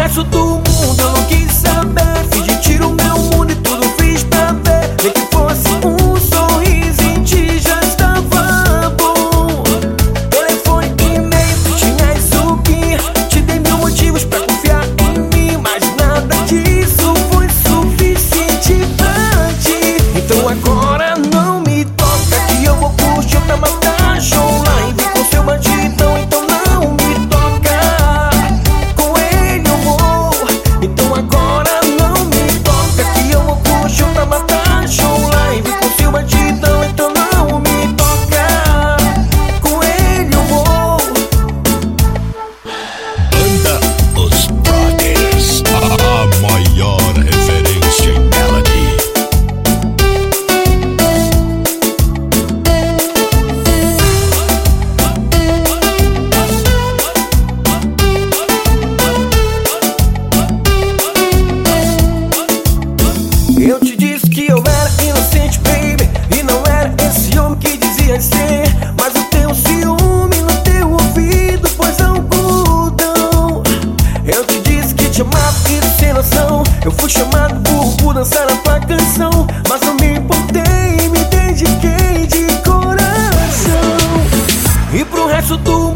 resto do mundo eu não quis saber. Fiz de tiro dançar a tua canção Mas não me importei, me dediquei de coração. E pro resto do